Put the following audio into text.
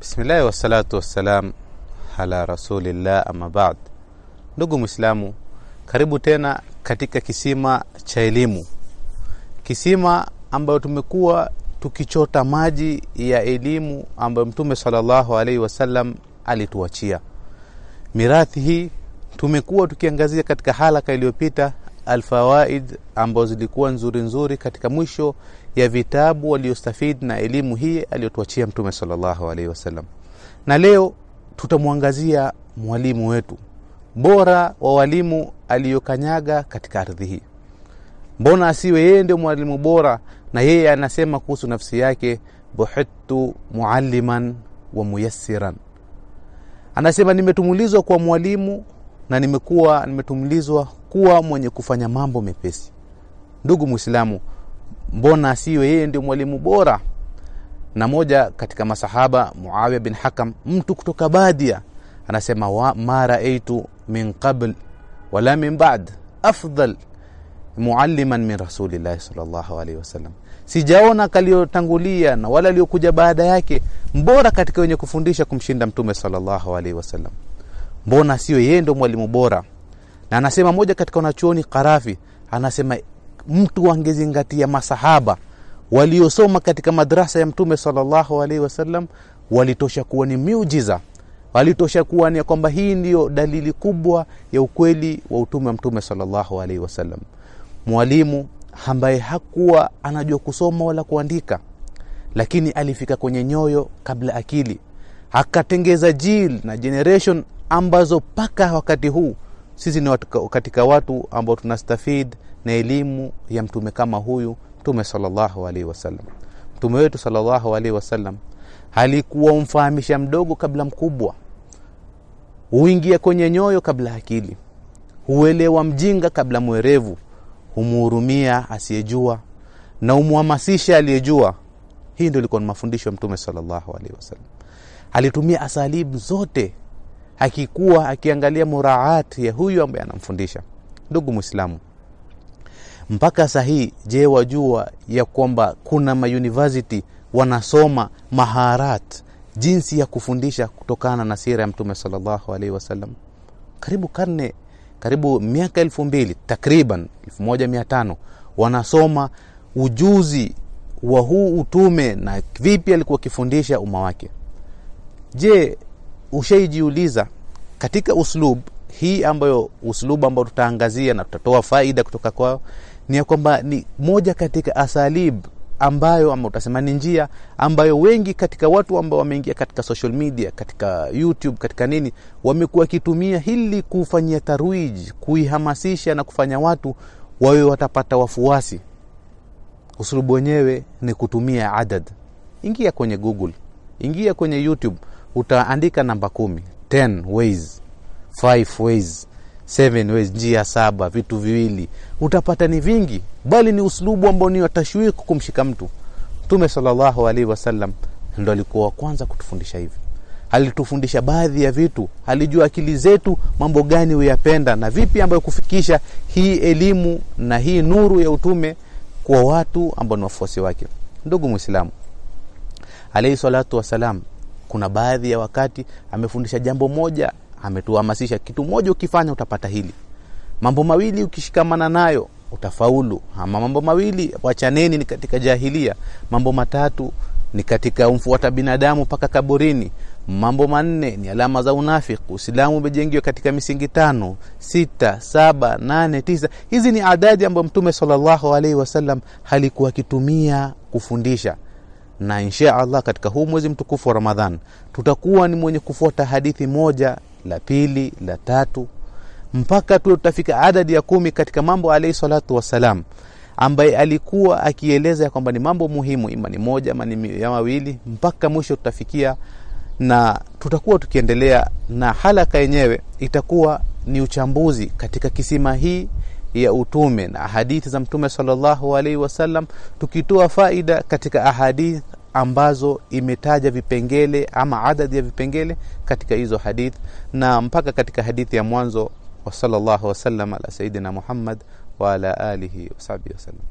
Bismillahi wassalatu wassalam ala rasulillah, amma ba'd. Ndugu Muislamu, karibu tena katika kisima cha elimu, kisima ambayo tumekuwa tukichota maji ya elimu ambayo Mtume sallallahu alaihi wasallam alituachia. Mirathi hii tumekuwa tukiangazia katika halaka iliyopita alfawaid ambazo zilikuwa nzuri nzuri katika mwisho ya vitabu waliostafidi na elimu hii aliyotuachia Mtume sallallahu alaihi wasallam, na leo tutamwangazia mwalimu wetu bora wa walimu aliyokanyaga katika ardhi hii. Mbona asiwe yeye ndio mwalimu bora? Na yeye anasema kuhusu nafsi yake, buhittu mualliman wa muyassiran, anasema nimetumulizwa kwa mwalimu na nimekuwa nimetumulizwa kuwa mwenye kufanya mambo mepesi. Ndugu Muislamu, mbona asiwe yeye ndio mwalimu bora? Na moja katika masahaba Muawiya bin Hakam, mtu kutoka Badia, anasema wa ma raaitu min qabl wala min ba'd afdal mualliman min rasulillahi sallallahu alaihi wasallam, sijaona kaliotangulia na wala aliokuja baada yake mbora katika wenye kufundisha kumshinda Mtume sallallahu alaihi wasallam. Mbona sio yeye ndo mwalimu bora? Na anasema moja katika wanachuoni Karafi anasema mtu angezingatia masahaba waliosoma katika madrasa ya Mtume sallallahu alaihi wasallam, walitosha kuwa ni miujiza, walitosha kuwa ni kwamba hii ndiyo dalili kubwa ya ukweli wa utume wa Mtume sallallahu alaihi wasallam. Mwalimu ambaye hakuwa anajua kusoma wala kuandika, lakini alifika kwenye nyoyo kabla akili, akatengeza jil na generation ambazo mpaka wakati huu sisi ni katika watu ambao tunastafid na elimu ya mtume kama huyu Mtume sallallahu alaihi wasallam. Mtume wetu sallallahu alaihi wasallam alikuwa umfahamisha mdogo kabla mkubwa, huingia kwenye nyoyo kabla akili, huelewa mjinga kabla mwerevu, humuhurumia asiyejua na umhamasisha aliyejua. Hii ndio ilikuwa ni mafundisho ya Mtume sallallahu alaihi wasallam. Alitumia asalibu zote akikuwa akiangalia muraati ya huyu ambaye anamfundisha. Ndugu Mwislamu, mpaka sahii, je, wajua ya kwamba kuna mayunivasiti wanasoma maharat jinsi ya kufundisha kutokana na sira ya Mtume sallallahu alaihi wasallam? Karibu karne, karibu miaka elfu mbili takriban elfu moja mia tano wanasoma ujuzi wa huu utume na vipi alikuwa akifundisha umma wake. Je, ushaijiuliza katika uslub hii ambayo uslub ambayo tutaangazia na tutatoa faida kutoka kwao, ni ya kwamba ni moja katika asalib ambayo ama utasema ni njia ambayo wengi katika watu ambao wameingia katika social media, katika YouTube, katika nini, wamekuwa wakitumia hili kufanyia tarwiji, kuihamasisha na kufanya watu wawe watapata wafuasi. Uslubu wenyewe ni kutumia adad. Ingia kwenye Google, ingia kwenye YouTube utaandika namba kumi, ten ways, five ways, seven ways, njia saba, vitu viwili, utapata ni vingi, bali ni uslubu ambao ni watashwiki kumshika mtu. Mtume sallallahu alaihi wasallam ndo alikuwa wa kwanza kutufundisha hivi. Alitufundisha baadhi ya vitu, alijua akili zetu mambo gani huyapenda na vipi ambayo kufikisha hii elimu na hii nuru ya utume kwa watu ambao ni wafuasi wake. Ndugu Mwislamu, alaihi salatu wassalam kuna baadhi ya wakati amefundisha jambo moja, ametuhamasisha kitu moja, ukifanya utapata hili, mambo mawili ukishikamana nayo utafaulu, ama mambo mawili wachaneni, ni katika jahilia, mambo matatu ni katika umfuata binadamu mpaka kaburini, mambo manne ni alama za unafiki. Uislamu umejengiwa katika misingi tano, sita, saba, nane, tisa. Hizi ni adadi ambayo Mtume sallallahu alaihi wasallam halikuwa akitumia kufundisha na insha Allah katika huu mwezi mtukufu wa Ramadhan tutakuwa ni mwenye kufuata hadithi moja la pili la tatu mpaka tu tutafika adadi ya kumi katika mambo alayhi salatu wassalam, ambaye alikuwa akieleza ya kwamba ni mambo muhimu, ima ni moja ama ni ya mawili, mpaka mwisho tutafikia, na tutakuwa tukiendelea na halaka yenyewe itakuwa ni uchambuzi katika kisima hii ya utume na hadithi za Mtume sallallahu alaihi wasallam, tukitoa faida katika ahadithi ambazo imetaja vipengele ama adadi ya vipengele katika hizo hadith na mpaka katika hadithi ya mwanzo wa sallallahu wasallam ala sayidina Muhammad wa ala alihi wasahbihi wasallam.